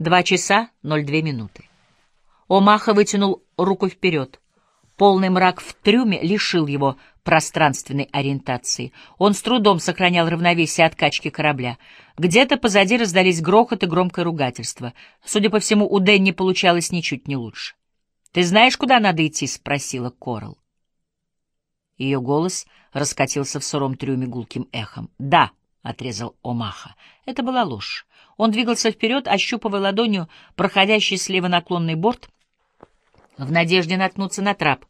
Два часа ноль две минуты. Омаха вытянул руку вперед. Полный мрак в трюме лишил его пространственной ориентации. Он с трудом сохранял равновесие от качки корабля. Где-то позади раздались грохот и громкое ругательство. Судя по всему, у Дэнни получалось ничуть не лучше. «Ты знаешь, куда надо идти?» — спросила Корал. Ее голос раскатился в сыром трюме гулким эхом. «Да», — отрезал Омаха. Это была ложь. Он двигался вперед, ощупывая ладонью проходящий слева наклонный борт, в надежде наткнуться на трап,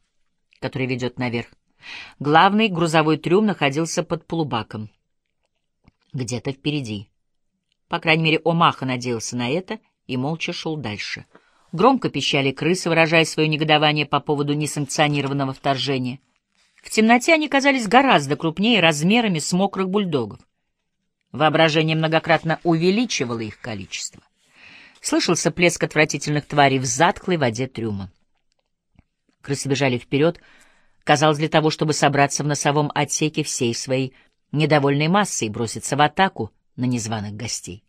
который ведет наверх. Главный грузовой трюм находился под полубаком. Где-то впереди. По крайней мере, Омаха надеялся на это и молча шел дальше. Громко пищали крысы, выражая свое негодование по поводу несанкционированного вторжения. В темноте они казались гораздо крупнее размерами с мокрых бульдогов. Воображение многократно увеличивало их количество. Слышался плеск отвратительных тварей в затклой воде трюма. Крысы бежали вперед, казалось, для того, чтобы собраться в носовом отсеке всей своей недовольной массой и броситься в атаку на незваных гостей.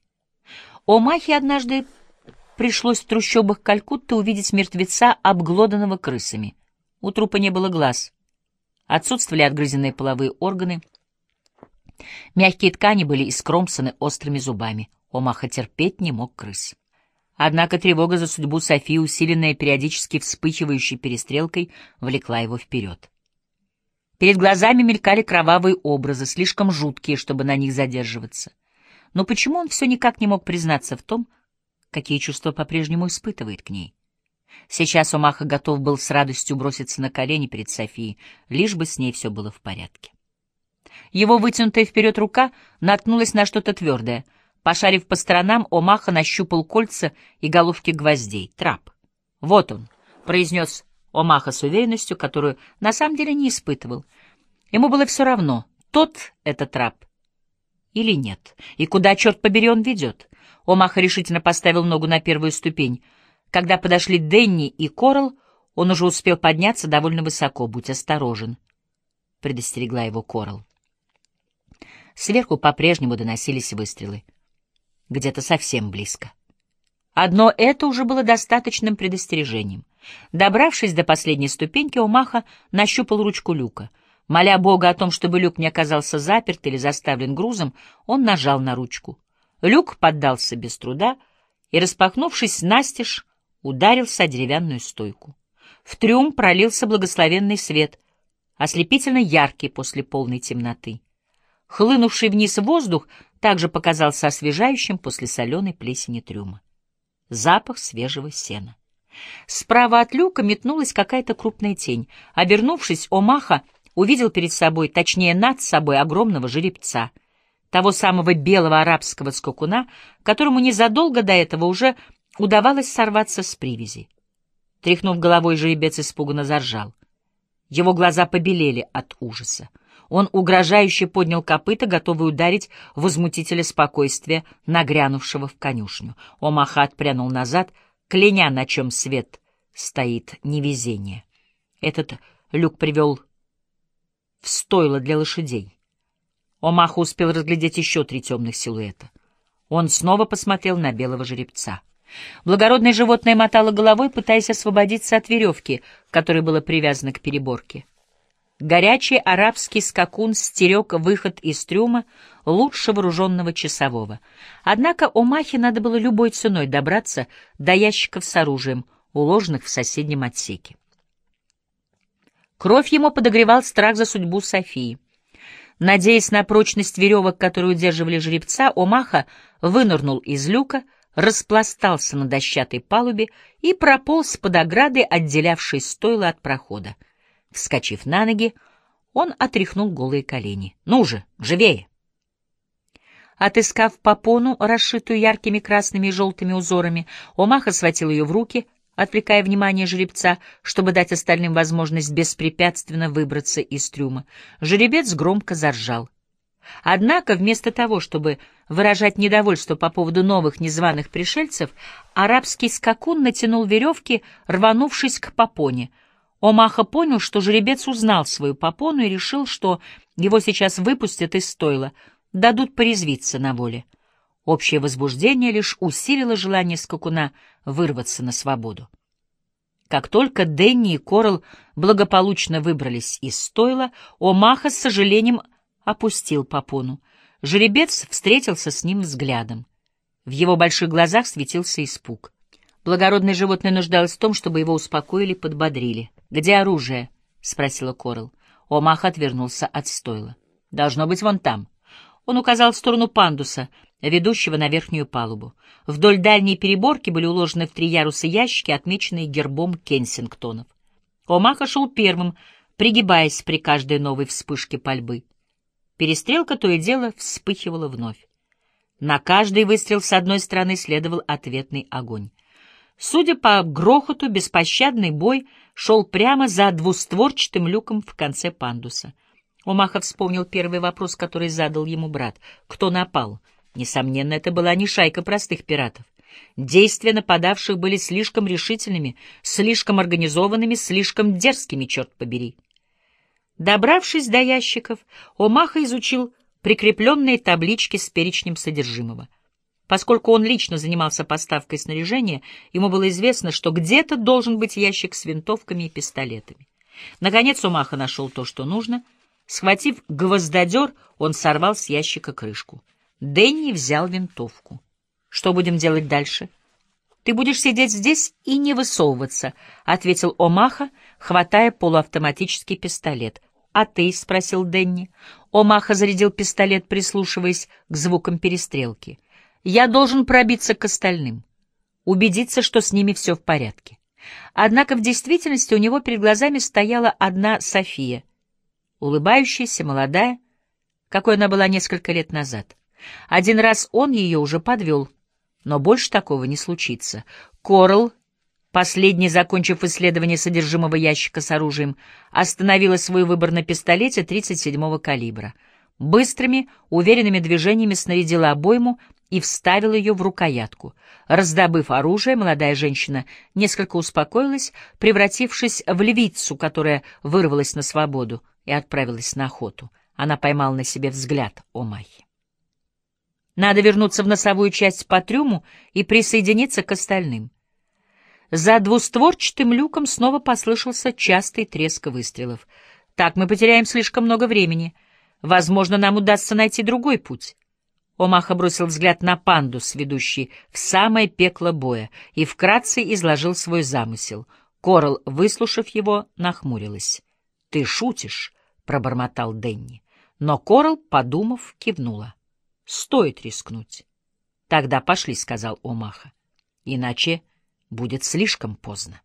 Омахе однажды пришлось в трущобах Калькутты увидеть мертвеца, обглоданного крысами. У трупа не было глаз. Отсутствовали отгрызенные половые органы. Мягкие ткани были искромсаны острыми зубами. Омаха терпеть не мог крыс. Однако тревога за судьбу Софии, усиленная периодически вспыхивающей перестрелкой, влекла его вперед. Перед глазами мелькали кровавые образы, слишком жуткие, чтобы на них задерживаться. Но почему он все никак не мог признаться в том, какие чувства по-прежнему испытывает к ней? Сейчас Омаха готов был с радостью броситься на колени перед Софией, лишь бы с ней все было в порядке. Его вытянутая вперед рука наткнулась на что-то твердое — Пошарив по сторонам, Омаха нащупал кольца и головки гвоздей. Трап. «Вот он», — произнес Омаха с уверенностью, которую на самом деле не испытывал. Ему было все равно, тот это трап или нет, и куда, черт побери, он ведет. Омаха решительно поставил ногу на первую ступень. Когда подошли Денни и Корал, он уже успел подняться довольно высоко. «Будь осторожен», — предостерегла его Корал. Сверху по-прежнему доносились выстрелы где-то совсем близко. Одно это уже было достаточным предостережением. Добравшись до последней ступеньки, Омаха нащупал ручку люка. Моля Бога о том, чтобы люк не оказался заперт или заставлен грузом, он нажал на ручку. Люк поддался без труда и, распахнувшись настежь, ударился о деревянную стойку. В трюм пролился благословенный свет, ослепительно яркий после полной темноты. Хлынувший вниз воздух также показался освежающим после соленой плесени трюма. Запах свежего сена. Справа от люка метнулась какая-то крупная тень. Обернувшись, Омаха увидел перед собой, точнее над собой, огромного жеребца, того самого белого арабского скакуна, которому незадолго до этого уже удавалось сорваться с привязи. Тряхнув головой, жеребец испуганно заржал. Его глаза побелели от ужаса. Он угрожающе поднял копыта, готовый ударить возмутителя спокойствия, нагрянувшего в конюшню. Омаха отпрянул назад, кляня, на чем свет стоит невезение. Этот люк привел в стойло для лошадей. Омаха успел разглядеть еще три темных силуэта. Он снова посмотрел на белого жеребца. Благородное животное мотало головой, пытаясь освободиться от веревки, которой было привязано к переборке. Горячий арабский скакун стерег выход из трюма лучше вооруженного часового. Однако Омахе надо было любой ценой добраться до ящиков с оружием, уложенных в соседнем отсеке. Кровь ему подогревал страх за судьбу Софии. Надеясь на прочность веревок, которые удерживали жеребца, Омаха вынырнул из люка, распластался на дощатой палубе и прополз под оградой, отделявшей стойло от прохода. Вскочив на ноги, он отряхнул голые колени. «Ну же, живее!» Отыскав попону, расшитую яркими красными и желтыми узорами, Омаха схватил ее в руки, отвлекая внимание жеребца, чтобы дать остальным возможность беспрепятственно выбраться из трюма. Жеребец громко заржал. Однако вместо того, чтобы выражать недовольство по поводу новых незваных пришельцев, арабский скакун натянул веревки, рванувшись к попоне — Омаха понял, что жеребец узнал свою попону и решил, что его сейчас выпустят из стойла, дадут порезвиться на воле. Общее возбуждение лишь усилило желание скакуна вырваться на свободу. Как только Дэнни и Корал благополучно выбрались из стойла, Омаха с сожалением опустил попону. Жеребец встретился с ним взглядом. В его больших глазах светился испуг. Благородное животное нуждалось в том, чтобы его успокоили, подбодрили. «Где оружие?» — спросила Корал. Омах отвернулся от стойла. «Должно быть вон там». Он указал в сторону пандуса, ведущего на верхнюю палубу. Вдоль дальней переборки были уложены в три яруса ящики, отмеченные гербом Кенсингтонов. Омаха шел первым, пригибаясь при каждой новой вспышке пальбы. Перестрелка то и дело вспыхивала вновь. На каждый выстрел с одной стороны следовал ответный огонь. Судя по грохоту, беспощадный бой шел прямо за двустворчатым люком в конце пандуса. Омаха вспомнил первый вопрос, который задал ему брат. Кто напал? Несомненно, это была не шайка простых пиратов. Действия нападавших были слишком решительными, слишком организованными, слишком дерзкими, черт побери. Добравшись до ящиков, Омаха изучил прикрепленные таблички с перечнем содержимого. Поскольку он лично занимался поставкой снаряжения, ему было известно, что где-то должен быть ящик с винтовками и пистолетами. Наконец Омаха нашел то, что нужно. Схватив гвоздодер, он сорвал с ящика крышку. Дэнни взял винтовку. «Что будем делать дальше?» «Ты будешь сидеть здесь и не высовываться», — ответил Омаха, хватая полуавтоматический пистолет. «А ты?» — спросил Дэнни. Омаха зарядил пистолет, прислушиваясь к звукам перестрелки. «Я должен пробиться к остальным, убедиться, что с ними все в порядке». Однако в действительности у него перед глазами стояла одна София, улыбающаяся, молодая, какой она была несколько лет назад. Один раз он ее уже подвел, но больше такого не случится. Корл, последний, закончив исследование содержимого ящика с оружием, остановила свой выбор на пистолете 37-го калибра. Быстрыми, уверенными движениями снарядила обойму и вставила ее в рукоятку. Раздобыв оружие, молодая женщина несколько успокоилась, превратившись в львицу, которая вырвалась на свободу и отправилась на охоту. Она поймала на себе взгляд Омахи. Надо вернуться в носовую часть по трюму и присоединиться к остальным. За двустворчатым люком снова послышался частый треск выстрелов. Так мы потеряем слишком много времени. Возможно, нам удастся найти другой путь. Омаха бросил взгляд на пандус, ведущий в самое пекло боя, и вкратце изложил свой замысел. Корал, выслушав его, нахмурилась. — Ты шутишь? — пробормотал Денни. Но Корал, подумав, кивнула. — Стоит рискнуть. Тогда пошли, — сказал Омаха. Иначе будет слишком поздно.